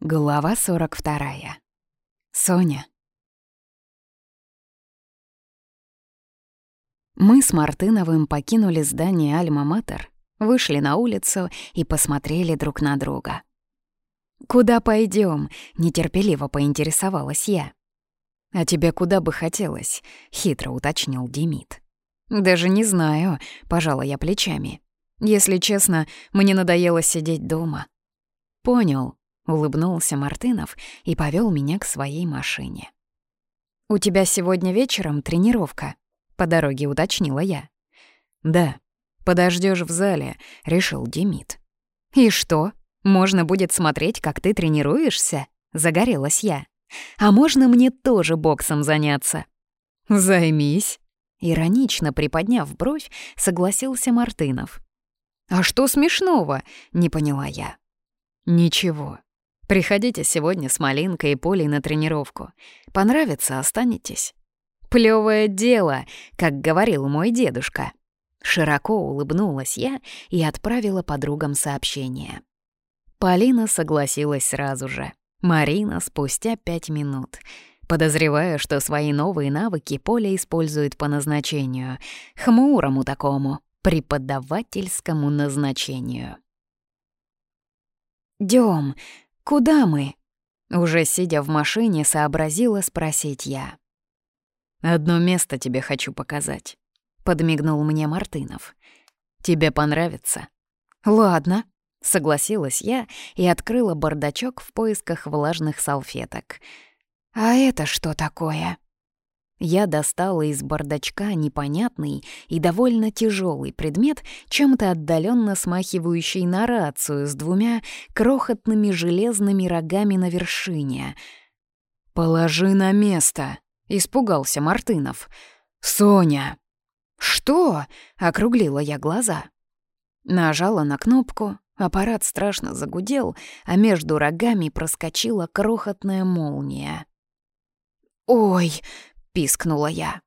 Глава 42. Соня. Мы с Мартыновым покинули здание Альма-Матер, вышли на улицу и посмотрели друг на друга. «Куда пойдем? нетерпеливо поинтересовалась я. «А тебе куда бы хотелось?» — хитро уточнил Демид. «Даже не знаю», — пожала я плечами. «Если честно, мне надоело сидеть дома». «Понял», Улыбнулся Мартынов и повел меня к своей машине. «У тебя сегодня вечером тренировка», — по дороге уточнила я. «Да, подождешь в зале», — решил Демид. «И что, можно будет смотреть, как ты тренируешься?» — загорелась я. «А можно мне тоже боксом заняться?» «Займись», — иронично приподняв бровь, согласился Мартынов. «А что смешного?» — не поняла я. «Ничего», Приходите сегодня с Малинкой и Полей на тренировку. Понравится — останетесь». Плевое дело», как говорил мой дедушка. Широко улыбнулась я и отправила подругам сообщение. Полина согласилась сразу же. Марина спустя пять минут. подозревая, что свои новые навыки Поля использует по назначению. Хмурому такому, преподавательскому назначению. «Дём, «Куда мы?» Уже сидя в машине, сообразила спросить я. «Одно место тебе хочу показать», — подмигнул мне Мартынов. «Тебе понравится?» «Ладно», — согласилась я и открыла бардачок в поисках влажных салфеток. «А это что такое?» Я достала из бардачка непонятный и довольно тяжелый предмет, чем-то отдаленно смахивающий на рацию с двумя крохотными железными рогами на вершине. «Положи на место!» — испугался Мартынов. «Соня!» «Что?» — округлила я глаза. Нажала на кнопку, аппарат страшно загудел, а между рогами проскочила крохотная молния. «Ой!» — пискнула я.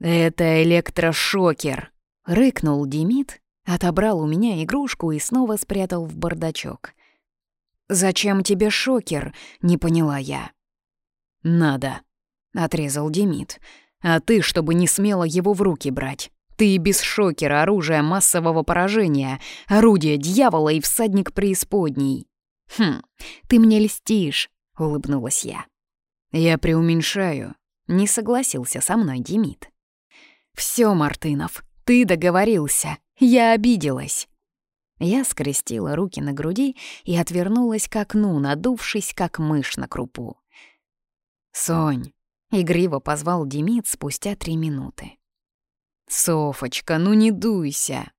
«Это электрошокер!» — рыкнул Демид, отобрал у меня игрушку и снова спрятал в бардачок. «Зачем тебе шокер?» — не поняла я. «Надо», — отрезал Демид. «А ты, чтобы не смело его в руки брать. Ты и без шокера оружие массового поражения, орудие дьявола и всадник преисподней». «Хм, ты мне льстишь», — улыбнулась я. «Я преуменьшаю», не согласился со мной Демид. «Все, Мартынов, ты договорился. Я обиделась». Я скрестила руки на груди и отвернулась к окну, надувшись, как мышь на крупу. «Сонь!» — игриво позвал Демид спустя три минуты. «Софочка, ну не дуйся!»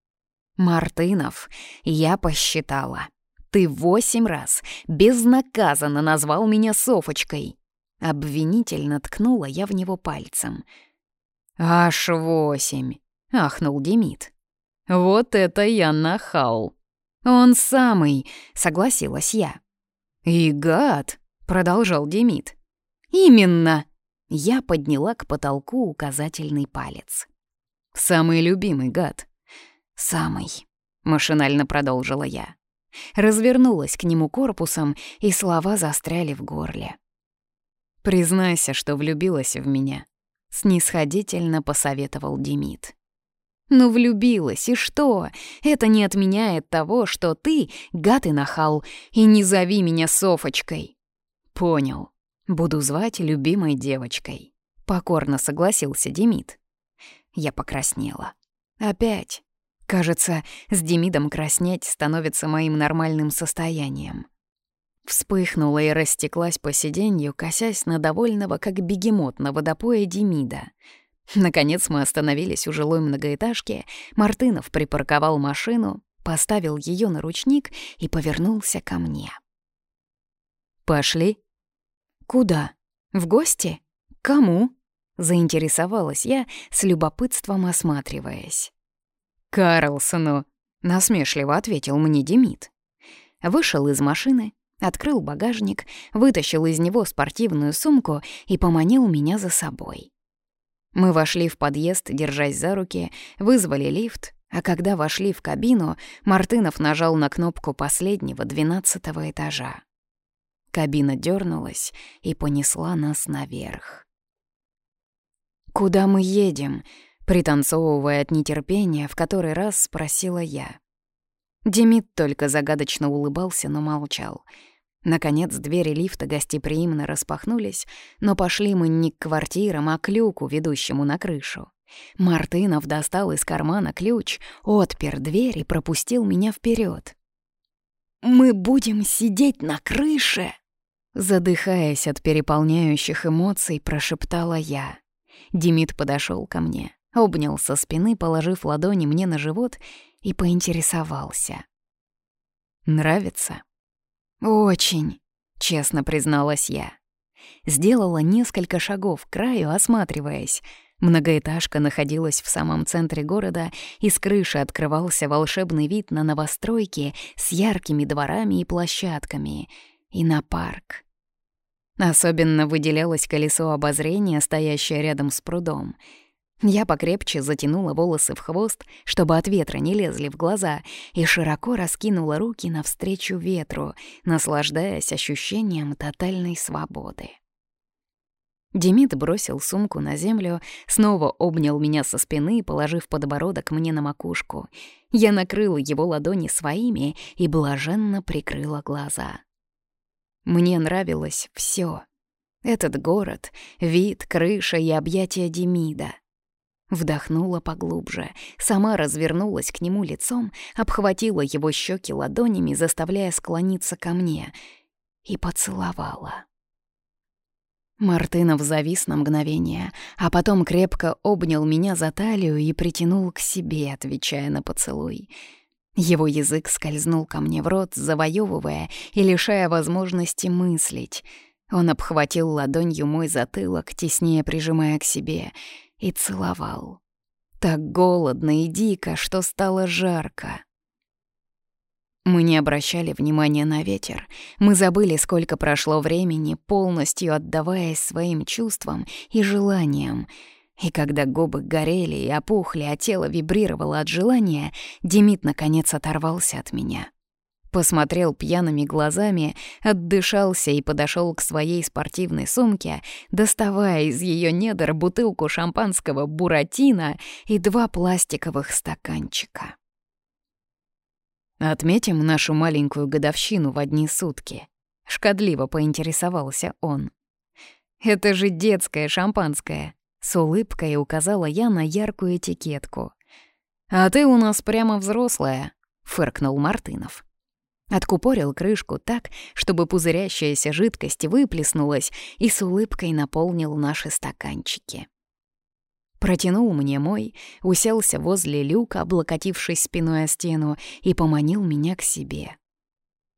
«Мартынов, я посчитала. Ты восемь раз безнаказанно назвал меня Софочкой. Обвинительно ткнула я в него пальцем. «Аж восемь!» — ахнул Демид. «Вот это я нахал!» «Он самый!» — согласилась я. «И гад!» — продолжал Демид. «Именно!» — я подняла к потолку указательный палец. «Самый любимый гад!» «Самый!» — машинально продолжила я. Развернулась к нему корпусом, и слова застряли в горле. «Признайся, что влюбилась в меня», — снисходительно посоветовал Демид. «Ну, влюбилась, и что? Это не отменяет того, что ты гад и нахал, и не зови меня Софочкой». «Понял. Буду звать любимой девочкой», — покорно согласился Демид. Я покраснела. «Опять. Кажется, с Демидом краснеть становится моим нормальным состоянием». Вспыхнула и растеклась по сиденью, косясь на довольного, как бегемот на водопое Демида. Наконец мы остановились у жилой многоэтажки, Мартынов припарковал машину, поставил ее на ручник и повернулся ко мне. «Пошли?» «Куда? В гости? Кому?» — заинтересовалась я, с любопытством осматриваясь. «Карлсону!» — насмешливо ответил мне Демид. Вышел из машины, Открыл багажник, вытащил из него спортивную сумку и поманил меня за собой. Мы вошли в подъезд, держась за руки, вызвали лифт, а когда вошли в кабину, Мартынов нажал на кнопку последнего, двенадцатого этажа. Кабина дернулась и понесла нас наверх. «Куда мы едем?» — пританцовывая от нетерпения, в который раз спросила я. Демид только загадочно улыбался, но молчал. Наконец двери лифта гостеприимно распахнулись, но пошли мы не к квартирам, а к люку, ведущему на крышу. Мартынов достал из кармана ключ, отпер дверь и пропустил меня вперед. «Мы будем сидеть на крыше!» Задыхаясь от переполняющих эмоций, прошептала я. Демид подошел ко мне обнял со спины, положив ладони мне на живот и поинтересовался. «Нравится?» «Очень», — честно призналась я. Сделала несколько шагов к краю, осматриваясь. Многоэтажка находилась в самом центре города, и с крыши открывался волшебный вид на новостройки с яркими дворами и площадками, и на парк. Особенно выделялось колесо обозрения, стоящее рядом с прудом — я покрепче затянула волосы в хвост, чтобы от ветра не лезли в глаза, и широко раскинула руки навстречу ветру, наслаждаясь ощущением тотальной свободы. Демид бросил сумку на землю, снова обнял меня со спины, положив подбородок мне на макушку. Я накрыла его ладони своими и блаженно прикрыла глаза. Мне нравилось все: Этот город, вид, крыша и объятия Демида — Вдохнула поглубже, сама развернулась к нему лицом, обхватила его щеки ладонями, заставляя склониться ко мне, и поцеловала. Мартынов завис на мгновение, а потом крепко обнял меня за талию и притянул к себе, отвечая на поцелуй. Его язык скользнул ко мне в рот, завоевывая и лишая возможности мыслить. Он обхватил ладонью мой затылок, теснее прижимая к себе — и целовал. Так голодно и дико, что стало жарко. Мы не обращали внимания на ветер. Мы забыли, сколько прошло времени, полностью отдаваясь своим чувствам и желаниям. И когда губы горели и опухли, а тело вибрировало от желания, Демид наконец оторвался от меня посмотрел пьяными глазами, отдышался и подошел к своей спортивной сумке, доставая из ее недр бутылку шампанского «Буратино» и два пластиковых стаканчика. «Отметим нашу маленькую годовщину в одни сутки», — шкодливо поинтересовался он. «Это же детское шампанское», — с улыбкой указала я на яркую этикетку. «А ты у нас прямо взрослая», — фыркнул Мартынов. Откупорил крышку так, чтобы пузырящаяся жидкость выплеснулась и с улыбкой наполнил наши стаканчики. Протянул мне мой, уселся возле люка, облокотившись спиной о стену, и поманил меня к себе.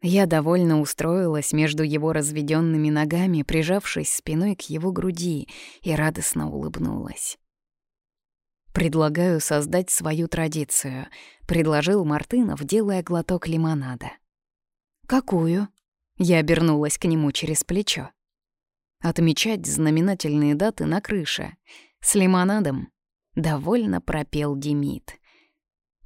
Я довольно устроилась между его разведёнными ногами, прижавшись спиной к его груди, и радостно улыбнулась. «Предлагаю создать свою традицию», — предложил Мартынов, делая глоток лимонада. «Какую?» Я обернулась к нему через плечо. Отмечать знаменательные даты на крыше. С лимонадом. Довольно пропел Демид.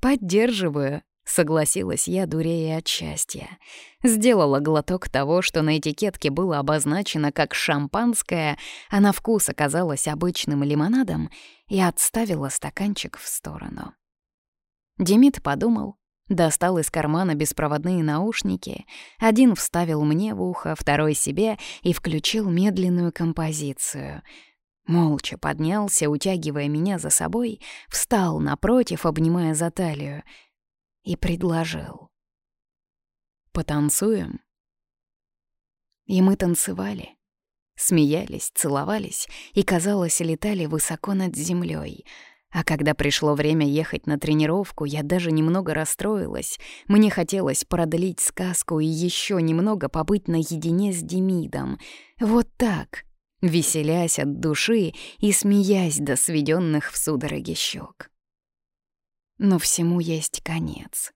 «Поддерживаю», — согласилась я, дурея от счастья. Сделала глоток того, что на этикетке было обозначено как шампанское, а на вкус оказалось обычным лимонадом, и отставила стаканчик в сторону. Демид подумал, Достал из кармана беспроводные наушники, один вставил мне в ухо, второй себе и включил медленную композицию. Молча поднялся, утягивая меня за собой, встал напротив, обнимая за талию, и предложил. «Потанцуем?» И мы танцевали. Смеялись, целовались и, казалось, летали высоко над землей — а когда пришло время ехать на тренировку, я даже немного расстроилась. Мне хотелось продлить сказку и еще немного побыть наедине с Демидом. Вот так, веселясь от души и смеясь до сведенных в судороги щек. Но всему есть конец.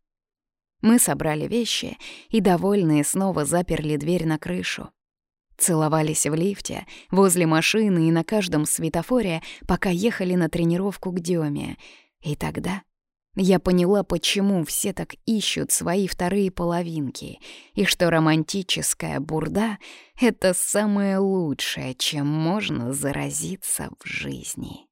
Мы собрали вещи и, довольные, снова заперли дверь на крышу. Целовались в лифте, возле машины и на каждом светофоре, пока ехали на тренировку к Диоме. И тогда я поняла, почему все так ищут свои вторые половинки, и что романтическая бурда — это самое лучшее, чем можно заразиться в жизни.